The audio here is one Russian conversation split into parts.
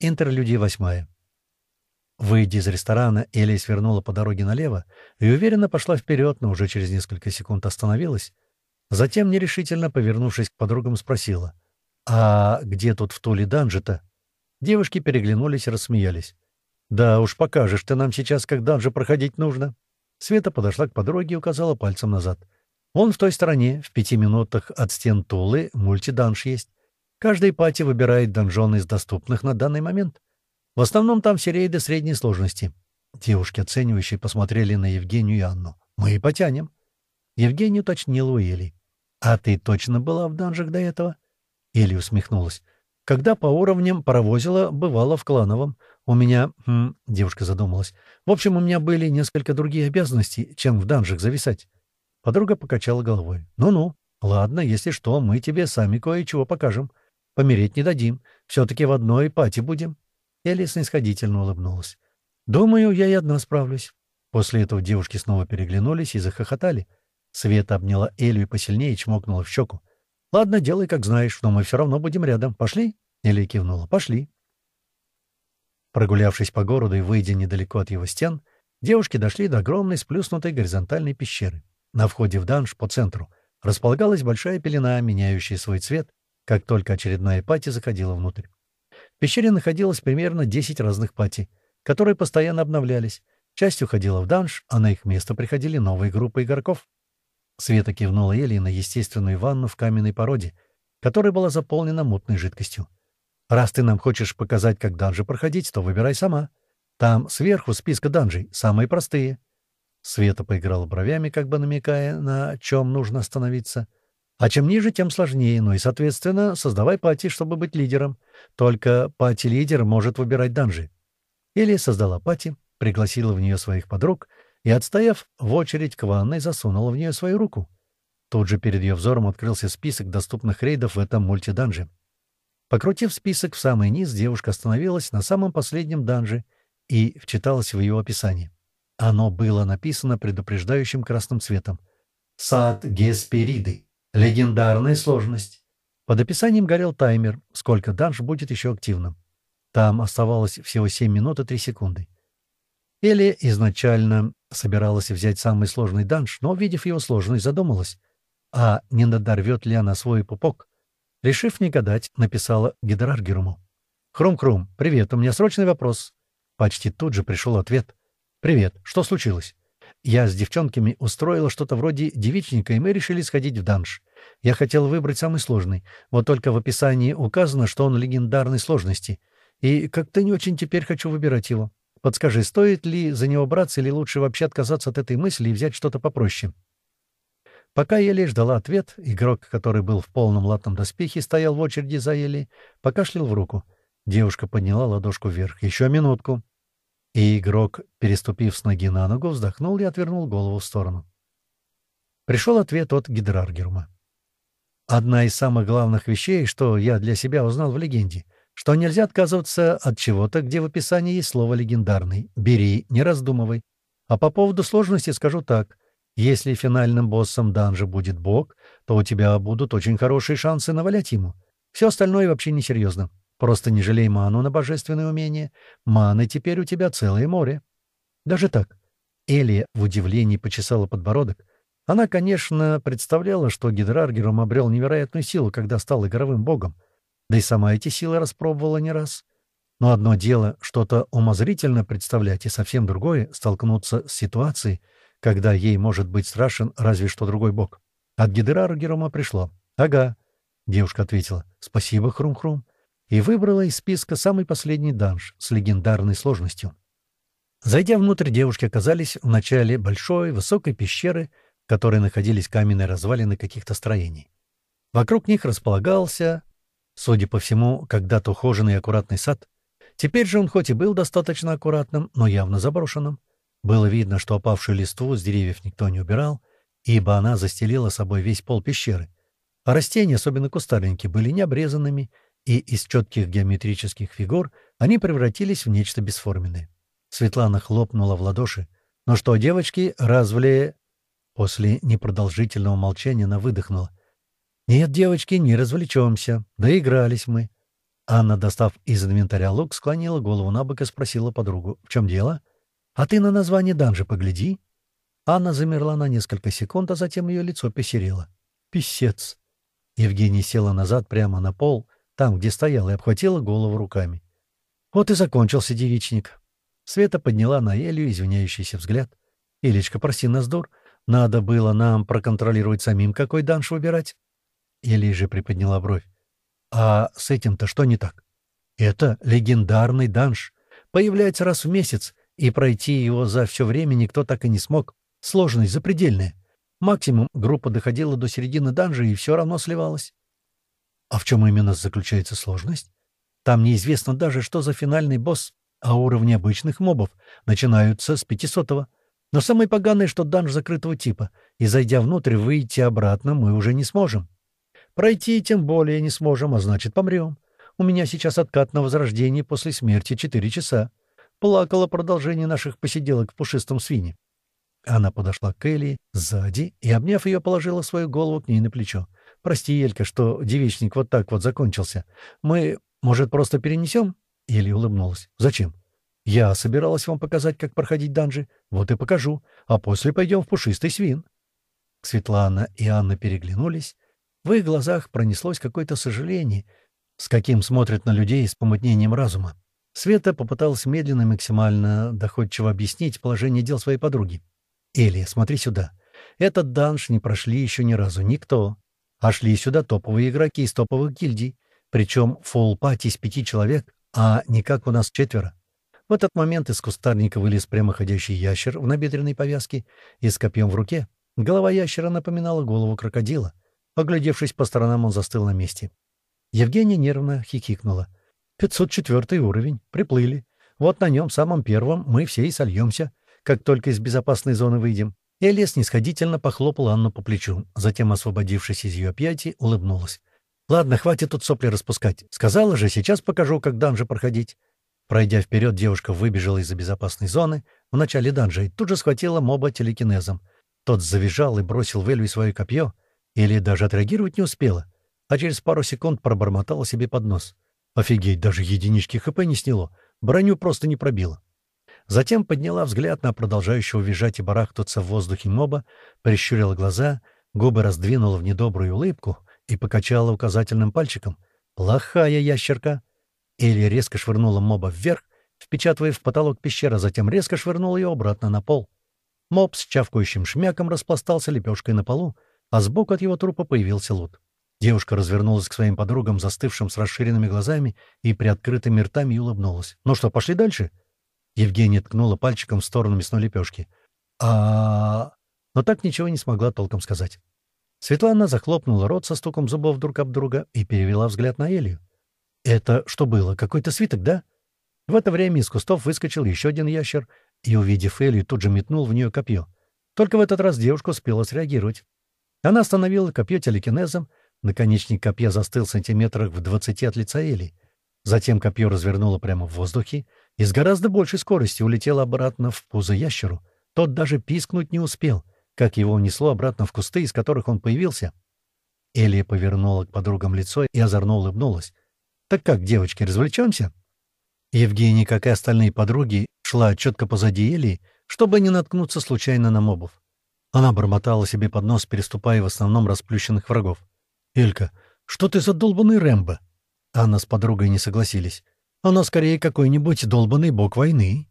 Интерлюдия восьмая. Выйдя из ресторана, Элия свернула по дороге налево и уверенно пошла вперед, но уже через несколько секунд остановилась. Затем, нерешительно повернувшись к подругам, спросила. «А где тут в Туле данжи-то?» Девушки переглянулись и рассмеялись. «Да уж покажешь ты нам сейчас, как данжи проходить нужно». Света подошла к подруге и указала пальцем назад. «Вон в той стороне, в пяти минутах от стен Тулы, мультиданж есть. Каждый пати выбирает донжон из доступных на данный момент. В основном там все рейды средней сложности. Девушки, оценивающие, посмотрели на Евгению и Анну. «Мы и потянем». Евгений уточнил у Эли. «А ты точно была в данжах до этого?» Эли усмехнулась. «Когда по уровням паровозила, бывала в клановом. У меня...» хм, Девушка задумалась. «В общем, у меня были несколько другие обязанности, чем в данжах зависать». Подруга покачала головой. «Ну-ну. Ладно, если что, мы тебе сами кое-чего покажем. Помереть не дадим. Все-таки в одной пати будем. Элли снисходительно улыбнулась. «Думаю, я и одна справлюсь». После этого девушки снова переглянулись и захохотали. Света обняла Элю и посильнее чмокнула в щеку. «Ладно, делай, как знаешь, но мы все равно будем рядом. Пошли?» Элли кивнула. «Пошли». Прогулявшись по городу и выйдя недалеко от его стен, девушки дошли до огромной сплюснутой горизонтальной пещеры. На входе в данж по центру располагалась большая пелена, меняющая свой цвет, как только очередная пати заходила внутрь. В пещере находилось примерно 10 разных пати, которые постоянно обновлялись. Часть уходила в данж, а на их место приходили новые группы игроков. Света кивнула Элли на естественную ванну в каменной породе, которая была заполнена мутной жидкостью. «Раз ты нам хочешь показать, как данжи проходить, то выбирай сама. Там сверху списка данжей, самые простые». Света поиграла бровями, как бы намекая, на чем нужно остановиться. А чем ниже, тем сложнее, ну и, соответственно, создавай пати, чтобы быть лидером. Только пати-лидер может выбирать данжи. Или создала пати, пригласила в нее своих подруг и, отстояв в очередь к ванной, засунула в нее свою руку. Тут же перед ее взором открылся список доступных рейдов в этом мультиданже. Покрутив список в самый низ, девушка остановилась на самом последнем данже и вчиталась в его описание. Оно было написано предупреждающим красным цветом. «Сад Геспериды». Легендарная сложность. Под описанием горел таймер, сколько данж будет еще активным. Там оставалось всего 7 минут и 3 секунды. Элли изначально собиралась взять самый сложный данж, но, увидев его сложность, задумалась, а не надорвет ли она свой пупок. Решив не гадать, написала Гидраргеруму. «Хрум-Хрум, привет, у меня срочный вопрос». Почти тут же пришел ответ. «Привет, что случилось?» Я с девчонками устроила что-то вроде девичника, и мы решили сходить в данж. Я хотел выбрать самый сложный, вот только в описании указано, что он легендарной сложности. И как-то не очень теперь хочу выбирать его. Подскажи, стоит ли за него браться или лучше вообще отказаться от этой мысли и взять что-то попроще?» Пока Еле ждала ответ, игрок, который был в полном латном доспехе, стоял в очереди за Еле, покашлял в руку. Девушка подняла ладошку вверх. «Еще минутку». И игрок, переступив с ноги на ногу, вздохнул и отвернул голову в сторону. Пришел ответ от Гидраргерума. Одна из самых главных вещей, что я для себя узнал в легенде, что нельзя отказываться от чего-то, где в описании есть слово «легендарный». Бери, не раздумывай. А по поводу сложности скажу так. Если финальным боссом данжа будет бог, то у тебя будут очень хорошие шансы навалять ему. Все остальное вообще несерьезно. Просто не жалей ману на божественное умение. Маны теперь у тебя целое море. Даже так. Элия в удивлении почесала подбородок. Она, конечно, представляла, что Гидраргером обрел невероятную силу, когда стал игровым богом. Да и сама эти силы распробовала не раз. Но одно дело что-то умозрительно представлять, и совсем другое — столкнуться с ситуацией, когда ей может быть страшен разве что другой бог. От Гидраргерома пришло. «Ага», — девушка ответила. «Спасибо, Хрум-Хрум» и выбрала из списка самый последний данж с легендарной сложностью. Зайдя внутрь, девушки оказались в начале большой, высокой пещеры, в которой находились каменные развалины каких-то строений. Вокруг них располагался, судя по всему, когда-то ухоженный и аккуратный сад. Теперь же он хоть и был достаточно аккуратным, но явно заброшенным. Было видно, что опавшую листву с деревьев никто не убирал, ибо она застелила собой весь пол пещеры. А растения, особенно кустарники, были необрезанными и из четких геометрических фигур они превратились в нечто бесформенное. Светлана хлопнула в ладоши. «Ну что, девочки, развле...» После непродолжительного молчания она выдохнула. «Нет, девочки, не развлечемся. Доигрались мы». Анна, достав из инвентаря лук, склонила голову на бок и спросила подругу, «В чем дело?» «А ты на название данжа погляди». Анна замерла на несколько секунд, а затем ее лицо посерело. «Писец!» Евгения села назад прямо на пол, там, где стояла, и обхватила голову руками. Вот и закончился девичник. Света подняла на Элью извиняющийся взгляд. «Илечка, прости нас, дур. Надо было нам проконтролировать самим, какой данж выбирать». Элия же приподняла бровь. «А с этим-то что не так?» «Это легендарный данж. Появляется раз в месяц, и пройти его за все время никто так и не смог. Сложность запредельная. Максимум группа доходила до середины данжа и все равно сливалась. А в чем именно заключается сложность? Там неизвестно даже, что за финальный босс, а уровни обычных мобов начинаются с 500-го. Но самое поганое, что данж закрытого типа, и зайдя внутрь, выйти обратно мы уже не сможем. Пройти тем более не сможем, а значит помрем. У меня сейчас откат на возрождение после смерти 4 часа. Плакало продолжение наших посиделок в пушистом свине. Она подошла к Элли сзади и, обняв ее, положила свою голову к ней на плечо. «Прости, Елька, что девичник вот так вот закончился. Мы, может, просто перенесем?» Элли улыбнулась. «Зачем?» «Я собиралась вам показать, как проходить данжи. Вот и покажу. А после пойдем в пушистый свин». Светлана и Анна переглянулись. В их глазах пронеслось какое-то сожаление, с каким смотрят на людей с помутнением разума. Света попыталась медленно и максимально доходчиво объяснить положение дел своей подруги. «Элия, смотри сюда. Этот данж не прошли еще ни разу никто. А шли сюда топовые игроки из топовых гильдий. Причем фулл-пати из пяти человек, а не как у нас четверо. В этот момент из кустарника вылез прямоходящий ящер в набедренной повязке и с копьем в руке. Голова ящера напоминала голову крокодила. Оглядевшись по сторонам, он застыл на месте. Евгения нервно хихикнула. «504 уровень. Приплыли. Вот на нем, самом первом, мы все и сольемся как только из безопасной зоны выйдем. Элия снисходительно похлопала Анну по плечу, затем, освободившись из ее объятий, улыбнулась. «Ладно, хватит тут сопли распускать. Сказала же, сейчас покажу, как данжи проходить». Пройдя вперед, девушка выбежала из-за безопасной зоны в начале данжа и тут же схватила моба телекинезом. Тот завизжал и бросил в Эльви свое копье. Или даже отреагировать не успела, а через пару секунд пробормотала себе под нос. Офигеть, даже единички ХП не сняло, броню просто не пробило. Затем подняла взгляд на продолжающего визжать и барахтаться в воздухе моба, прищурила глаза, губы раздвинула в недобрую улыбку и покачала указательным пальчиком. «Плохая ящерка!» Или резко швырнула моба вверх, впечатывая в потолок пещеры, затем резко швырнула ее обратно на пол. Моб с чавкающим шмяком распластался лепешкой на полу, а сбоку от его трупа появился лут. Девушка развернулась к своим подругам, застывшим с расширенными глазами и приоткрытыми ртами, и улыбнулась. «Ну что, пошли дальше?» Евгения ткнула пальчиком в сторону мясной лепешки. а Но так ничего не смогла толком сказать. Светлана захлопнула рот со стуком зубов друг об друга и перевела взгляд на Элию. «Это что было? Какой-то свиток, да?» В это время из кустов выскочил еще один ящер и, увидев Элию, тут же метнул в нее копье. Только в этот раз девушка успела среагировать. Она остановила копье телекинезом, наконечник копья застыл в сантиметрах в двадцати от лица Эли. Затем копье развернуло прямо в воздухе и с гораздо большей скоростью улетел обратно в пузо ящеру. Тот даже пискнуть не успел, как его унесло обратно в кусты, из которых он появился. Элия повернула к подругам лицо и озорно улыбнулась. «Так как, девочки, развлечемся?» Евгения, как и остальные подруги, шла четко позади Элии, чтобы не наткнуться случайно на мобов. Она бормотала себе под нос, переступая в основном расплющенных врагов. «Элька, что ты за долбанный Рэмбо?» Анна с подругой не согласились. Оно скорее какой-нибудь долбанный бог войны.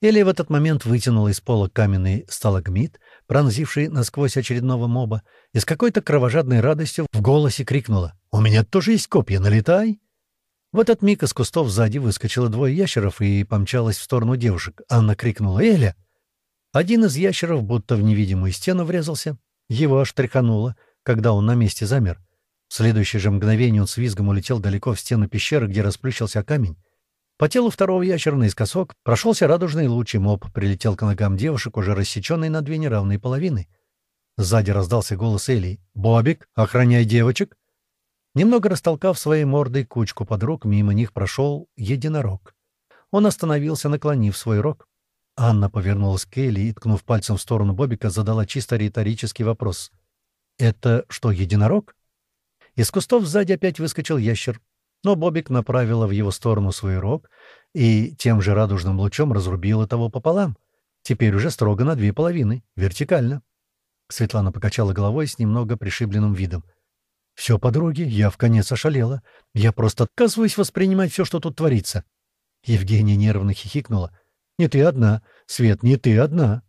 Элия в этот момент вытянула из пола каменный сталагмит, пронзивший насквозь очередного моба, и с какой-то кровожадной радостью в голосе крикнула «У меня тоже есть копья, налетай!» В этот миг из кустов сзади выскочило двое ящеров и помчалась в сторону девушек. Анна крикнула «Эля!». Один из ящеров будто в невидимую стену врезался. Его аж тряхануло, когда он на месте замер. В следующее же мгновение он с визгом улетел далеко в стену пещеры, где расплющился камень. По телу второго ящера наискосок прошелся радужный луч, и моб прилетел к ногам девушек, уже рассеченной на две неравные половины. Сзади раздался голос Элии. «Бобик, охраняй девочек!» Немного растолкав своей мордой кучку подруг, мимо них прошел единорог. Он остановился, наклонив свой рог. Анна повернулась к Элли и, ткнув пальцем в сторону Бобика, задала чисто риторический вопрос. «Это что, единорог?» Из кустов сзади опять выскочил ящер. но Бобик направила в его сторону свой рог и тем же радужным лучом разрубила того пополам. Теперь уже строго на две половины, вертикально. Светлана покачала головой с немного пришибленным видом. «Все, подруги, я в конец ошалела. Я просто отказываюсь воспринимать все, что тут творится». Евгения нервно хихикнула. «Не ты одна, Свет, не ты одна».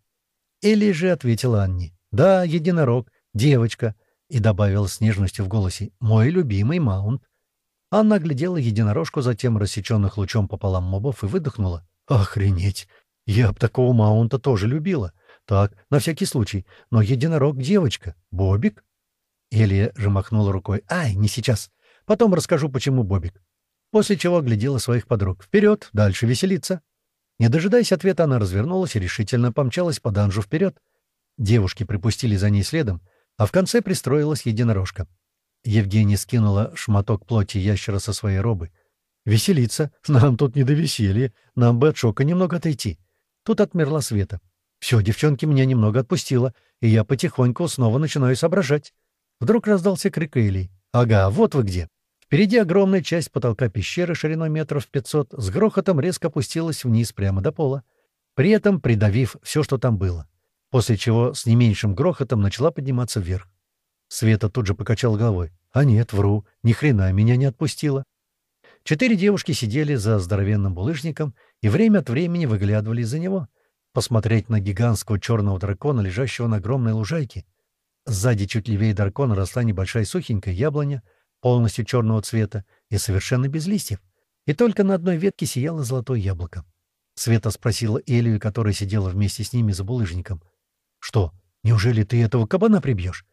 Элли же ответила Анне. «Да, единорог, девочка», и добавила с нежностью в голосе. «Мой любимый маунт». Анна оглядела единорожку, затем рассеченных лучом пополам мобов и выдохнула. «Охренеть! Я б такого маунта тоже любила. Так, на всякий случай. Но единорог — девочка. Бобик?» Элия же махнула рукой. «Ай, не сейчас. Потом расскажу, почему Бобик». После чего оглядела своих подруг. «Вперед! Дальше веселиться!» Не дожидаясь ответа, она развернулась и решительно помчалась по данжу вперед. Девушки припустили за ней следом, а в конце пристроилась единорожка. Евгения скинула шматок плоти ящера со своей робы. «Веселиться? Нам тут не до веселья. Нам бы от шока немного отойти». Тут отмерла Света. «Все, девчонки меня немного отпустило, и я потихоньку снова начинаю соображать». Вдруг раздался крик Эйлии. «Ага, вот вы где». Впереди огромная часть потолка пещеры шириной метров пятьсот с грохотом резко опустилась вниз прямо до пола, при этом придавив все, что там было, после чего с не меньшим грохотом начала подниматься вверх. Света тут же покачала головой. «А нет, вру, ни хрена меня не отпустила». Четыре девушки сидели за здоровенным булыжником и время от времени выглядывали из-за него, посмотреть на гигантского черного дракона, лежащего на огромной лужайке. Сзади чуть левее дракона росла небольшая сухенькая яблоня, полностью черного цвета и совершенно без листьев. И только на одной ветке сияло золотое яблоко. Света спросила Элию, которая сидела вместе с ними за булыжником. «Что, неужели ты этого кабана прибьешь?»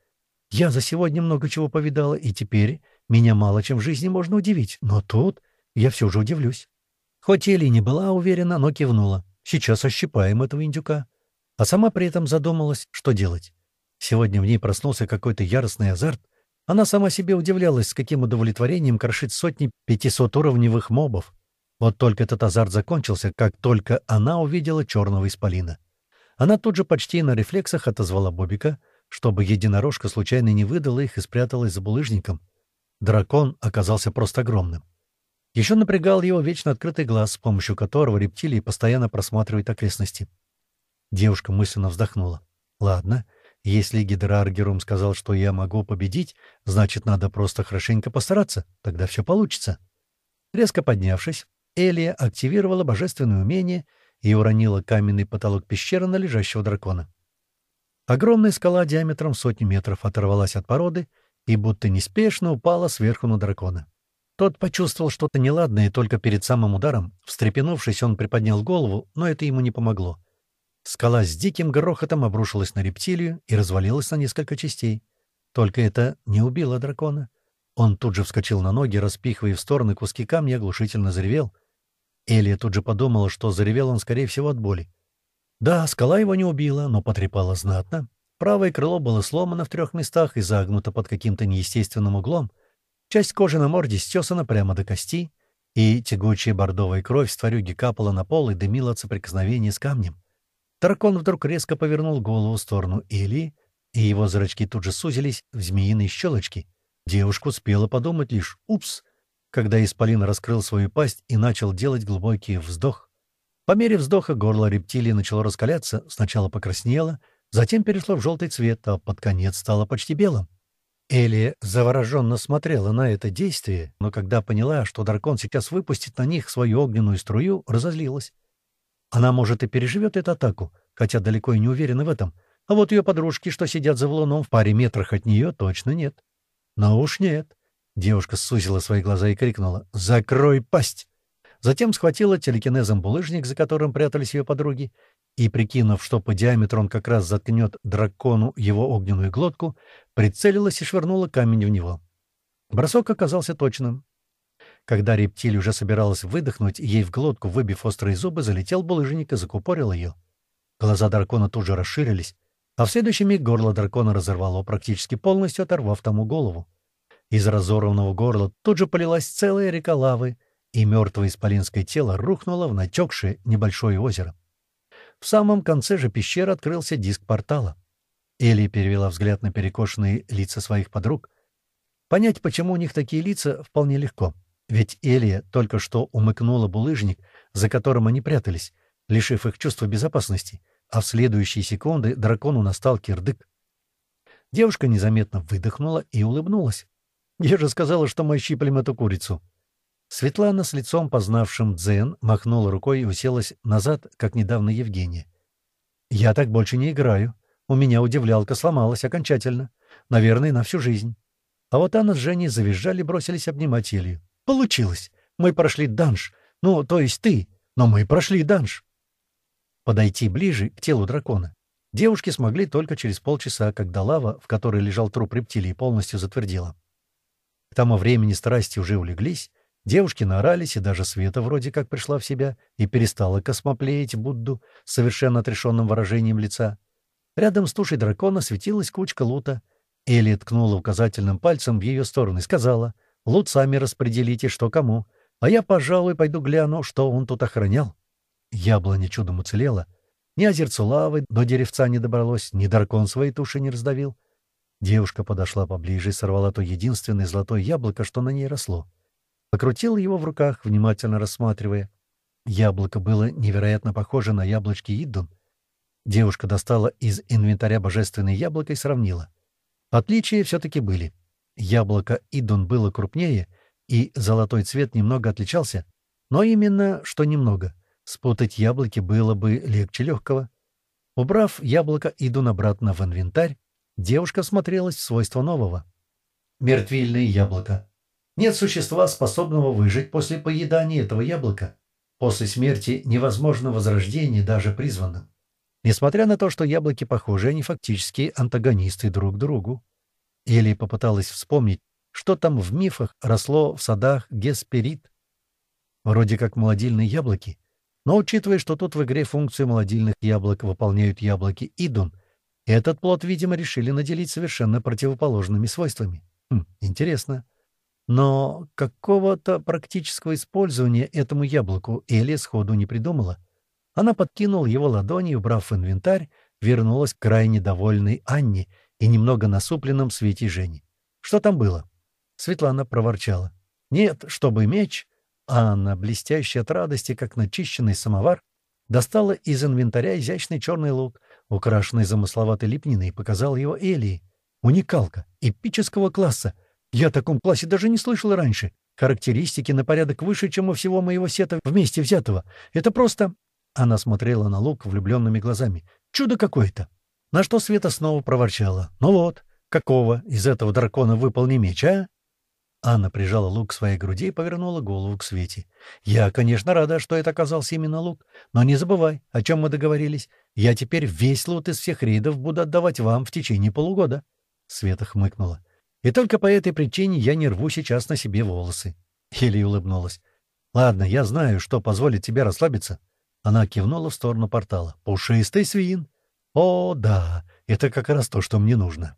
Я за сегодня много чего повидала, и теперь меня мало чем в жизни можно удивить. Но тут я все же удивлюсь. Хоть Элли не была уверена, но кивнула. Сейчас ощипаем этого индюка. А сама при этом задумалась, что делать. Сегодня в ней проснулся какой-то яростный азарт. Она сама себе удивлялась, с каким удовлетворением крошит сотни 500-уровневых мобов. Вот только этот азарт закончился, как только она увидела черного исполина. Она тут же почти на рефлексах отозвала Бобика — чтобы единорожка случайно не выдала их и спряталась за булыжником. Дракон оказался просто огромным. Еще напрягал его вечно открытый глаз, с помощью которого рептилии постоянно просматривают окрестности. Девушка мысленно вздохнула. «Ладно, если Гидраргерум сказал, что я могу победить, значит, надо просто хорошенько постараться, тогда все получится». Резко поднявшись, Элия активировала божественное умение и уронила каменный потолок пещеры на лежащего дракона. Огромная скала диаметром сотни метров оторвалась от породы и будто неспешно упала сверху на дракона. Тот почувствовал что-то неладное, и только перед самым ударом, встрепенувшись, он приподнял голову, но это ему не помогло. Скала с диким грохотом обрушилась на рептилию и развалилась на несколько частей. Только это не убило дракона. Он тут же вскочил на ноги, распихивая в стороны куски камня, оглушительно заревел. Элия тут же подумала, что заревел он, скорее всего, от боли. Да, скала его не убила, но потрепала знатно. Правое крыло было сломано в трех местах и загнуто под каким-то неестественным углом. Часть кожи на морде стесана прямо до кости, и тягучая бордовая кровь с тварюги капала на пол и дымила от соприкосновения с камнем. Дракон вдруг резко повернул голову в сторону Или, и его зрачки тут же сузились в змеиные щелочки. Девушка успела подумать лишь «Упс!», когда Исполин раскрыл свою пасть и начал делать глубокий вздох. По мере вздоха горло рептилии начало раскаляться, сначала покраснело, затем перешло в желтый цвет, а под конец стало почти белым. Элия завороженно смотрела на это действие, но когда поняла, что дракон сейчас выпустит на них свою огненную струю, разозлилась. Она, может, и переживет эту атаку, хотя далеко и не уверена в этом. А вот ее подружки, что сидят за валуном в паре метрах от нее, точно нет. Но уж нет. Девушка сузила свои глаза и крикнула «Закрой пасть!» Затем схватила телекинезом булыжник, за которым прятались ее подруги, и, прикинув, что по диаметру он как раз заткнет дракону его огненную глотку, прицелилась и швырнула камень в него. Бросок оказался точным. Когда рептилия уже собиралась выдохнуть, ей в глотку, выбив острые зубы, залетел булыжник и закупорил ее. Глаза дракона тут же расширились, а в следующий миг горло дракона разорвало, практически полностью оторвав тому голову. Из разорванного горла тут же полилась целая река лавы, и мертвое исполинское тело рухнуло в натекшее небольшое озеро. В самом конце же пещеры открылся диск портала. Элли перевела взгляд на перекошенные лица своих подруг. Понять, почему у них такие лица, вполне легко. Ведь Элия только что умыкнула булыжник, за которым они прятались, лишив их чувства безопасности, а в следующие секунды дракону настал кирдык. Девушка незаметно выдохнула и улыбнулась. «Я же сказала, что мы щиплем эту курицу». Светлана с лицом, познавшим дзен, махнула рукой и уселась назад, как недавно Евгения. «Я так больше не играю. У меня удивлялка сломалась окончательно. Наверное, на всю жизнь». А вот Анна с Женей завизжали, бросились обнимать Илью. «Получилось! Мы прошли данж. Ну, то есть ты. Но мы прошли данж». Подойти ближе к телу дракона девушки смогли только через полчаса, когда лава, в которой лежал труп рептилии, полностью затвердела. К тому времени страсти уже улеглись, девушки наорались, и даже Света вроде как пришла в себя и перестала космоплеять Будду с совершенно отрешенным выражением лица. Рядом с тушей дракона светилась кучка лута. Элли ткнула указательным пальцем в ее сторону и сказала, «Лут сами распределите, что кому, а я, пожалуй, пойду гляну, что он тут охранял». Яблоня чудом уцелела. Ни озерцо лавы до деревца не добралось, ни дракон своей туши не раздавил. Девушка подошла поближе и сорвала то единственное золотое яблоко, что на ней росло. Покрутила его в руках, внимательно рассматривая. Яблоко было невероятно похоже на яблочки Иддун. Девушка достала из инвентаря божественное яблоко и сравнила. Отличия все-таки были. Яблоко Иддун было крупнее, и золотой цвет немного отличался, но именно что немного — Спутать яблоки было бы легче легкого. Убрав яблоко, иду обратно в инвентарь. Девушка смотрелась в свойства нового. Мертвильное яблоко. Нет существа, способного выжить после поедания этого яблока. После смерти невозможно возрождение даже призванным. Несмотря на то, что яблоки похожи, они фактически антагонисты друг другу. Элли попыталась вспомнить, что там в мифах росло в садах Гесперид. Вроде как молодильные яблоки, но учитывая, что тут в игре функцию молодильных яблок выполняют яблоки Идун, этот плод, видимо, решили наделить совершенно противоположными свойствами. Хм, интересно. Но какого-то практического использования этому яблоку Элия сходу не придумала. Она подкинула его ладони убрав в инвентарь, вернулась к крайне довольной Анне и немного насупленном свете Жени. Что там было? Светлана проворчала. «Нет, чтобы меч, Анна, блестящая от радости, как начищенный самовар, достала из инвентаря изящный черный лук, украшенный замысловатой лепниной, и показал его Элии. Уникалка, эпического класса. Я о таком классе даже не слышал раньше. Характеристики на порядок выше, чем у всего моего сета вместе взятого. Это просто... Она смотрела на лук влюбленными глазами. Чудо какое-то. На что Света снова проворчала. «Ну вот, какого из этого дракона выпал не меч, а?» Анна прижала лук к своей груди и повернула голову к Свете. «Я, конечно, рада, что это оказался именно лук, но не забывай, о чем мы договорились. Я теперь весь лут из всех рейдов буду отдавать вам в течение полугода». Света хмыкнула. «И только по этой причине я не рву сейчас на себе волосы». Хелли улыбнулась. «Ладно, я знаю, что позволит тебе расслабиться». Она кивнула в сторону портала. «Пушистый свин». «О, да, это как раз то, что мне нужно».